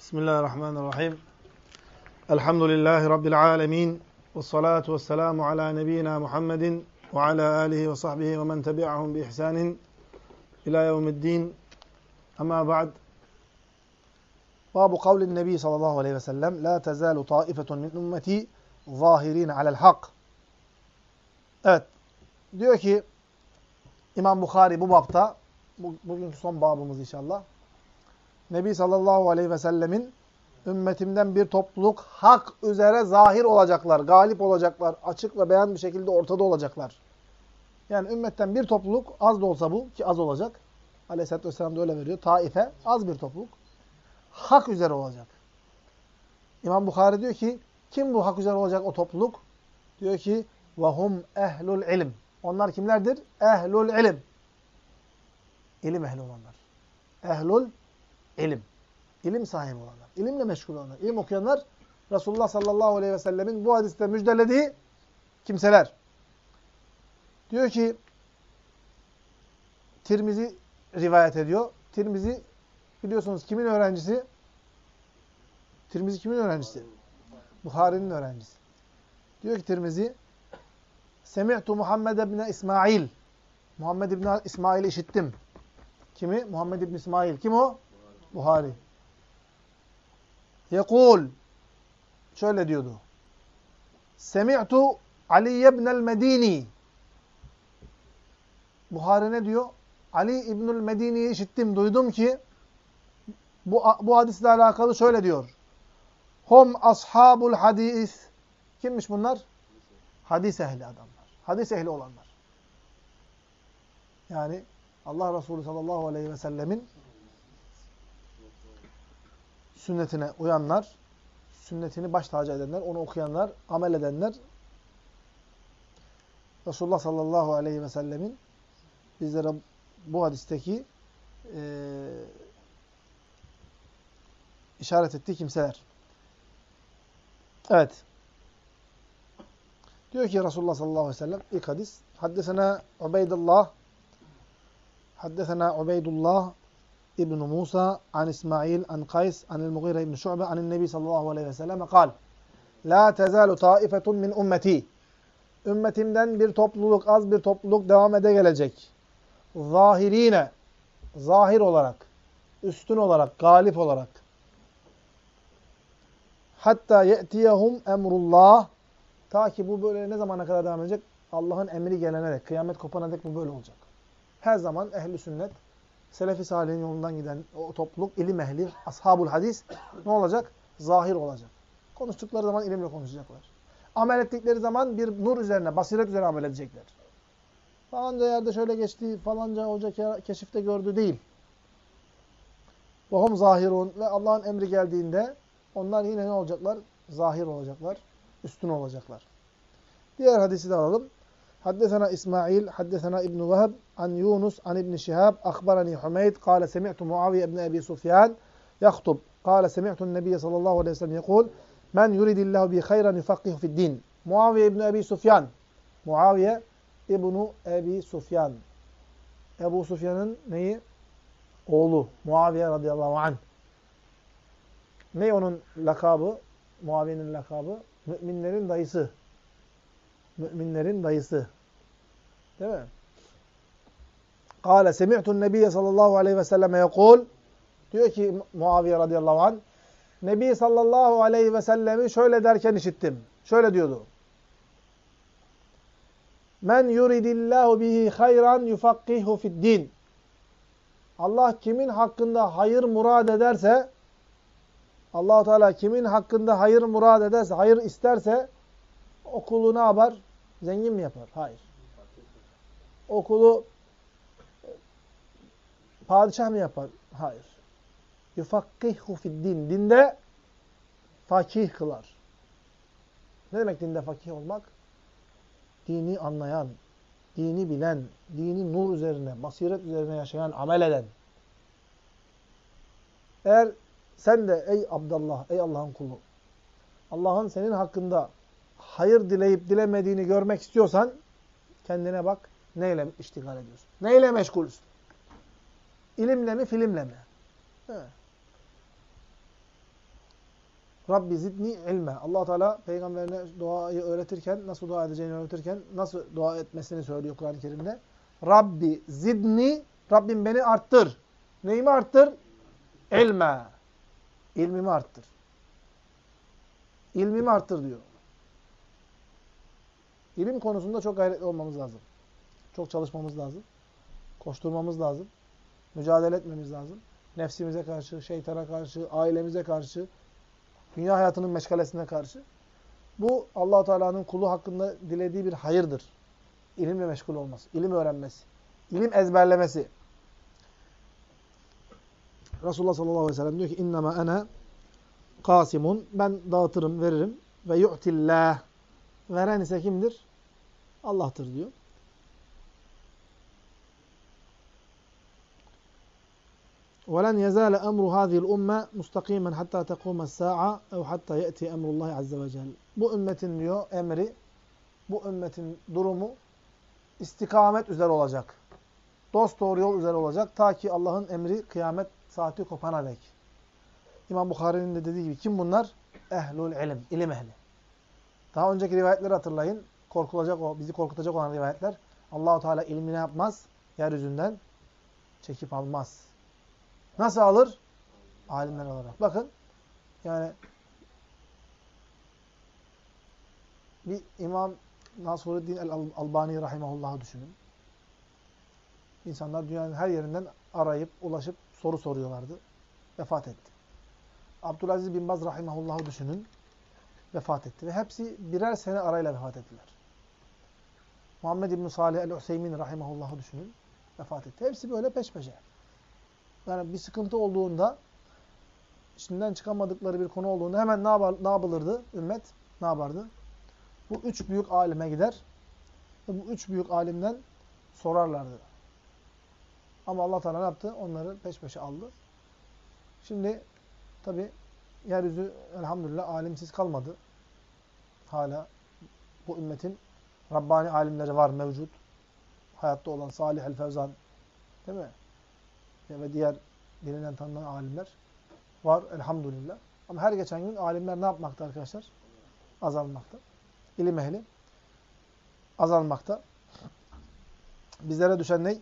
Bismillahirrahmanirrahim. Elhamdülillahi Rabbil alemin. Ve salatu ve selamu ala nebiyyina Muhammedin ve ala alihi ve sahbihi ve men tebi'ahum bi ihsanin ila yevmiddin. Ama ba'd. Babu kavlin nebi sallallahu aleyhi ve sellem La tezalu taifetun min ümmeti zahirin alel hak. Evet. Diyor ki İmam Bukhari bu babta bu, bugünkü son babımız inşallah. Nebi sallallahu aleyhi ve sellemin ümmetimden bir topluluk hak üzere zahir olacaklar, galip olacaklar, açık ve beyan bir şekilde ortada olacaklar. Yani ümmetten bir topluluk, az da olsa bu, ki az olacak. Aleyhisselatü Vesselam da öyle veriyor. Taife, az bir topluluk. Hak üzere olacak. İmam Bukhari diyor ki, kim bu hak üzere olacak o topluluk? Diyor ki, وَهُمْ ehlul ilim. Onlar kimlerdir? Ehlul ilim. İlim ehli olanlar. Ehlul ilim. İlim sahibi olanlar. İlimle meşgul olanlar. İlim okuyanlar Resulullah sallallahu aleyhi ve sellemin bu hadiste müjdelediği kimseler. Diyor ki Tirmizi rivayet ediyor. Tirmizi biliyorsunuz kimin öğrencisi? Tirmizi kimin öğrencisi? Buhari'nin öğrencisi. Diyor ki Tirmizi Semi'tu Muhammed ibn İsmail. Muhammed ibn İsmail'i işittim. Kimi? Muhammed ibn İsmail. Kim o? Buhari. Yekul. Şöyle diyordu. Semi'tu Ali ibnel Medini. Buhari ne diyor? Ali İbnül Medini'yi işittim, duydum ki bu, bu hadisle alakalı şöyle diyor. Hum ashabul hadis. Kimmiş bunlar? Hadis ehli adamlar. Hadis ehli olanlar. Yani Allah Resulü sallallahu aleyhi ve sellemin sünnetine uyanlar, sünnetini baş tacı edenler, onu okuyanlar, amel edenler, Resulullah sallallahu aleyhi ve sellemin bizlere bu hadisteki e, işaret ettiği kimseler. Evet. Diyor ki Resulullah sallallahu aleyhi ve sellem ilk hadis. Haddesena Ubeydullah Haddesena Ubeydullah İbn Musa an İsmail an Kays an el-Mughire ibn Şu'be an Nebi sallallahu aleyhi ve sellem kal: La tezalu taifetun min ümmeti. Ümmetimden bir topluluk, az bir topluluk devam ede gelecek. Zahirine, zahir olarak, üstün olarak, galip olarak. Hatta ye'tiyehum emrullah. Ta ki bu böyle ne zamana kadar devam edecek? Allah'ın emri gelene dek, kıyamet kopana dek bu böyle olacak. Her zaman ehli sünnet, Selefi Salih'in yolundan giden o topluluk, ilim ehli, ashabul hadis ne olacak? Zahir olacak. Konuştukları zaman ilimle konuşacaklar. Amel ettikleri zaman bir nur üzerine, basiret üzerine amel edecekler. Falanca yerde şöyle geçti, falanca hoca keşifte gördü değil. Vahum zahirun ve Allah'ın emri geldiğinde onlar yine ne olacaklar? Zahir olacaklar, üstün olacaklar. Diğer hadisi de alalım. Haddesena İsmail, haddesena İbn Vehb an Yunus an İbn Şihab akhbarani Humeyd kâle semi'tu Muaviye ibn Ebi Sufyan yahtub. Kâle semi'tu'n Nebiye sallallahu aleyhi ve sellem yekul men yuridillahu bi hayran yufakkihu fid din. Muaviye ibn Ebi Sufyan. Muaviye ibn Ebi Sufyan. Ebu Sufyan'ın neyi? Oğlu Muaviye radıyallahu anh. Ne onun lakabı? Muaviye'nin lakabı? Müminlerin dayısı. Müminlerin dayısı. Değil mi? Kale semi'tun nebiyye sallallahu aleyhi ve selleme yekul diyor ki Muaviye radıyallahu anh Nebi sallallahu aleyhi ve sellemi şöyle derken işittim. Şöyle diyordu. Men yuridillahu bihi hayran yufakkihu fid din. Allah kimin hakkında hayır murad ederse allah Teala kimin hakkında hayır murad ederse, hayır isterse okulu ne yapar? Zengin mi yapar? Hayır. Okulu padişah mı yapar? Hayır. Yufakkihu din. Dinde fakih kılar. Ne demek dinde fakih olmak? Dini anlayan, dini bilen, dini nur üzerine, basiret üzerine yaşayan, amel eden. Eğer sen de ey Abdullah, ey Allah'ın kulu, Allah'ın senin hakkında hayır dileyip dilemediğini görmek istiyorsan kendine bak neyle iştigal ediyorsun? Neyle meşgulsün? İlimle mi, filmle mi? He. Rabbi zidni ilme. allah Teala peygamberine duayı öğretirken, nasıl dua edeceğini öğretirken, nasıl dua etmesini söylüyor Kur'an-ı Kerim'de. Rabbi zidni, Rabbim beni arttır. Neyimi arttır? İlme. İlmimi arttır. İlmimi arttır diyor. İlim konusunda çok gayretli olmamız lazım. Çok çalışmamız lazım. Koşturmamız lazım. Mücadele etmemiz lazım. Nefsimize karşı, şeytana karşı, ailemize karşı, dünya hayatının meşgalesine karşı. Bu allah Teala'nın kulu hakkında dilediği bir hayırdır. İlimle meşgul olması, ilim öğrenmesi, ilim ezberlemesi. Resulullah sallallahu aleyhi ve sellem diyor ki innema ene kasimun ben dağıtırım, veririm ve yu'tillah veren ise kimdir? Allah'tır diyor. وَلَنْ يَزَالَ أَمْرُ هَذِهِ الْأُمَّةِ مُسْتَقِيمًا حَتَّى تَقُومَ السَّاعَةِ اَوْ حَتَّى يَأْتِي أَمْرُ اللّٰهِ عَزَّ وَجَلَ Bu ümmetin diyor emri, bu ümmetin durumu istikamet üzere olacak. Dost doğru yol üzere olacak. Ta ki Allah'ın emri kıyamet saati kopana dek. İmam Bukhari'nin de dediği gibi kim bunlar? Ehlul ilim, ilim ehli. Daha önceki rivayetleri hatırlayın. Korkulacak o, bizi korkutacak olan rivayetler. Allahu Teala ilmini yapmaz, yeryüzünden çekip almaz. Nasıl alır? Alimler olarak. Bakın, yani bir İmam Nasruddin el-Albani rahimahullah'ı düşünün. İnsanlar dünyanın her yerinden arayıp, ulaşıp soru soruyorlardı. Vefat etti. Abdülaziz bin Baz rahimahullah'ı düşünün. Vefat etti. Ve hepsi birer sene arayla vefat ettiler. Muhammed İbn Salih el-Hüseymin rahimahullah'ı düşünün. Vefat etti. Hepsi böyle peş peşe. Yani bir sıkıntı olduğunda, içinden çıkamadıkları bir konu olduğunda hemen ne, yapar, ne yapılırdı ümmet? Ne yapardı? Bu üç büyük alime gider ve bu üç büyük alimden sorarlardı. Ama Allah Teala ne yaptı? Onları peş peşe aldı. Şimdi tabi yeryüzü elhamdülillah alimsiz kalmadı. Hala bu ümmetin Rabbani alimleri var mevcut. Hayatta olan Salih el-Fevzan değil mi? Ve diğer bilinen tanınan alimler var elhamdülillah. Ama her geçen gün alimler ne yapmakta arkadaşlar? Azalmakta. İlim ehli azalmakta. Bizlere düşen ne?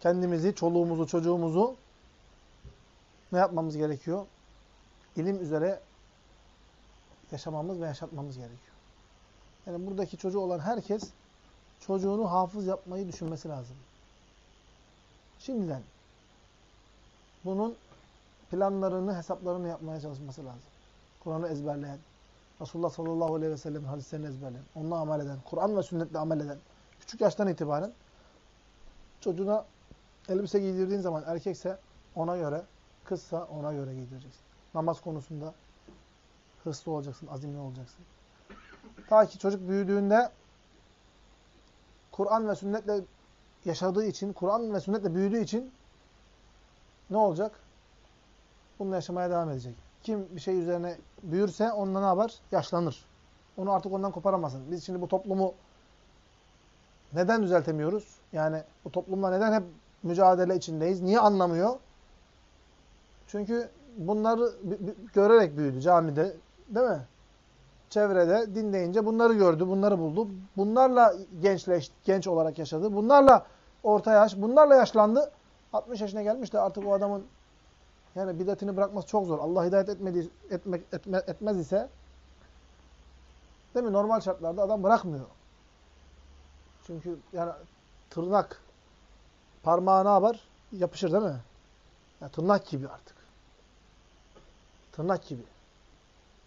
Kendimizi, çoluğumuzu, çocuğumuzu ne yapmamız gerekiyor? İlim üzere yaşamamız ve yaşatmamız gerekiyor. Yani buradaki çocuğu olan herkes çocuğunu hafız yapmayı düşünmesi lazım. Şimdiden bunun planlarını, hesaplarını yapmaya çalışması lazım. Kur'an'ı ezberleyen, Resulullah sallallahu aleyhi ve sellem hadislerini ezberleyen, onunla amel eden, Kur'an ve sünnetle amel eden, küçük yaştan itibaren çocuğuna elbise giydirdiğin zaman erkekse ona göre, kızsa ona göre giydireceksin. Namaz konusunda hırslı olacaksın, azimli olacaksın. Ta ki çocuk büyüdüğünde Kur'an ve sünnetle yaşadığı için, Kur'an ve sünnetle büyüdüğü için ne olacak? Bununla yaşamaya devam edecek. Kim bir şey üzerine büyürse onunla ne yapar? Yaşlanır. Onu artık ondan koparamazsın. Biz şimdi bu toplumu neden düzeltemiyoruz? Yani bu toplumla neden hep mücadele içindeyiz? Niye anlamıyor? Çünkü bunları görerek büyüdü camide. Değil mi? Çevrede din deyince bunları gördü, bunları buldu. Bunlarla gençleşti, genç olarak yaşadı. Bunlarla orta yaş, bunlarla yaşlandı. 60 yaşına gelmiş de artık o adamın yani bidatini bırakması çok zor. Allah hidayet etmedi, etmek, etme, etmez ise değil mi? Normal şartlarda adam bırakmıyor. Çünkü yani tırnak parmağı ne yapar? Yapışır değil mi? Yani tırnak gibi artık. Tırnak gibi.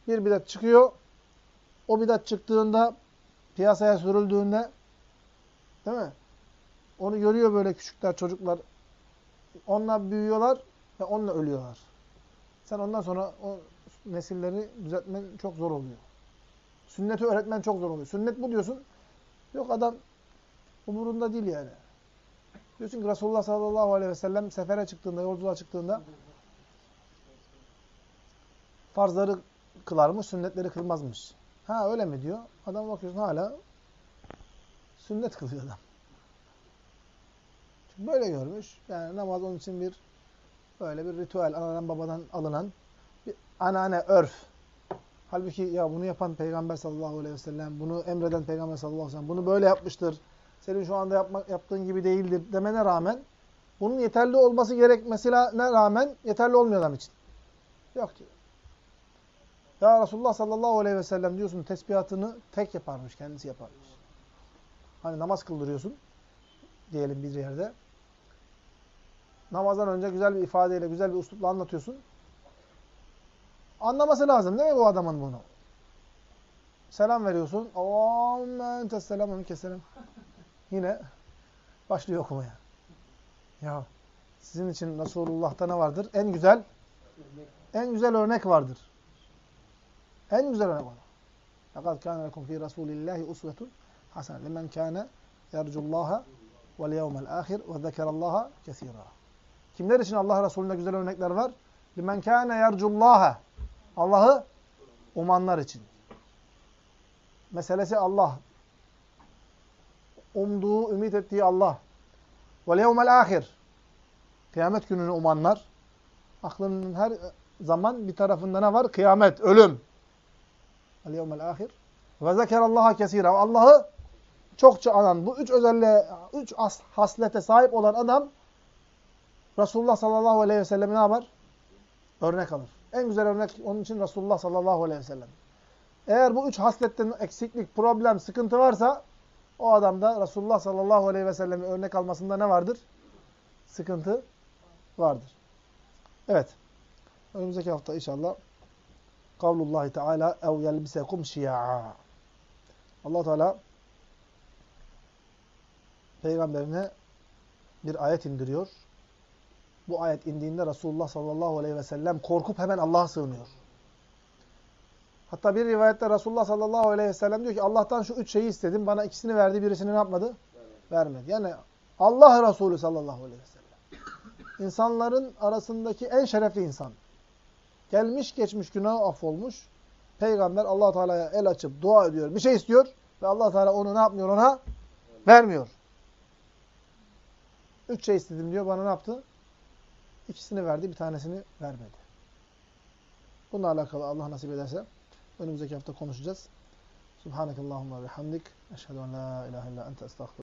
Bir bidat çıkıyor. O bidat çıktığında piyasaya sürüldüğünde değil mi? Onu görüyor böyle küçükler, çocuklar. Onunla büyüyorlar ve onunla ölüyorlar. Sen ondan sonra o nesilleri düzeltmen çok zor oluyor. Sünneti öğretmen çok zor oluyor. Sünnet bu diyorsun. Yok adam umurunda değil yani. Diyorsun ki Resulullah sallallahu aleyhi ve sellem sefere çıktığında, yolculuğa çıktığında farzları kılarmış, sünnetleri kılmazmış. Ha öyle mi diyor. Adam bakıyorsun hala sünnet kılıyor adam. Çünkü böyle görmüş. Yani namaz onun için bir böyle bir ritüel, anadan babadan alınan bir anane, örf. Halbuki ya bunu yapan Peygamber sallallahu aleyhi ve sellem, bunu emreden Peygamber sallallahu aleyhi ve sellem, bunu böyle yapmıştır. Senin şu anda yapmak, yaptığın gibi değildir demene rağmen, bunun yeterli olması gerekmesine rağmen yeterli olmuyor adam için. Yok diyor. Ya Resulullah sallallahu aleyhi ve sellem diyorsun tesbihatını tek yaparmış, kendisi yaparmış. Hani namaz kıldırıyorsun diyelim bir yerde. Namazdan önce güzel bir ifadeyle, güzel bir uslupla anlatıyorsun. Anlaması lazım değil mi bu adamın bunu? Selam veriyorsun. Allahümme entes selam, minke selam. Yine başlıyor okumaya. Ya sizin için Resulullah'ta ne vardır? En güzel en güzel örnek vardır. En güzel örnek var. لَقَدْ كَانَ لَكُمْ ف۪ي رَسُولِ اللّٰهِ اُسْوَةٌ حَسَنًا لِمَنْ كَانَ يَرْجُ اللّٰهَ وَالْيَوْمَ الْآخِرِ وَذَكَرَ اللّٰهَ كَثِيرًا Kimler için Allah Resulü'nde güzel örnekler var? لِمَنْ كَانَ يَرْجُ اللّٰهَ Allah'ı umanlar için. Meselesi Allah. Umduğu, ümit ettiği Allah. وَالْيَوْمَ الْآخِرِ Kıyamet gününü umanlar. Aklının her zaman bir tarafında ne var? Kıyamet, ölüm. El yevmel ahir. Ve zekerallaha kesira. Allah'ı çokça anan. Bu üç özelliğe, üç haslete sahip olan adam Resulullah sallallahu aleyhi ve sellem'i ne yapar? Örnek alır. En güzel örnek onun için Resulullah sallallahu aleyhi ve sellem. Eğer bu üç hasletten eksiklik, problem, sıkıntı varsa o adamda Resulullah sallallahu aleyhi ve sellem'i örnek almasında ne vardır? Sıkıntı vardır. Evet. Önümüzdeki hafta inşallah kavlullahi teala ev yelbisekum şi'a. Allah Teala peygamberine bir ayet indiriyor. Bu ayet indiğinde Resulullah sallallahu aleyhi ve sellem korkup hemen Allah'a sığınıyor. Hatta bir rivayette Resulullah sallallahu aleyhi ve sellem diyor ki Allah'tan şu üç şeyi istedim. Bana ikisini verdi, birisini ne yapmadı? Vermedi. Yani Allah Resulü sallallahu aleyhi ve sellem. İnsanların arasındaki en şerefli insan. Gelmiş geçmiş günahı affolmuş. Peygamber allah Teala'ya el açıp dua ediyor. Bir şey istiyor. Ve allah Teala onu ne yapmıyor ona? Vermiyor. Üç şey istedim diyor. Bana ne yaptı? İkisini verdi. Bir tanesini vermedi. Bununla alakalı Allah nasip ederse önümüzdeki hafta konuşacağız. Subhanakallahumma ve hamdik. Eşhedü en la ilahe illa ente estağfurullah.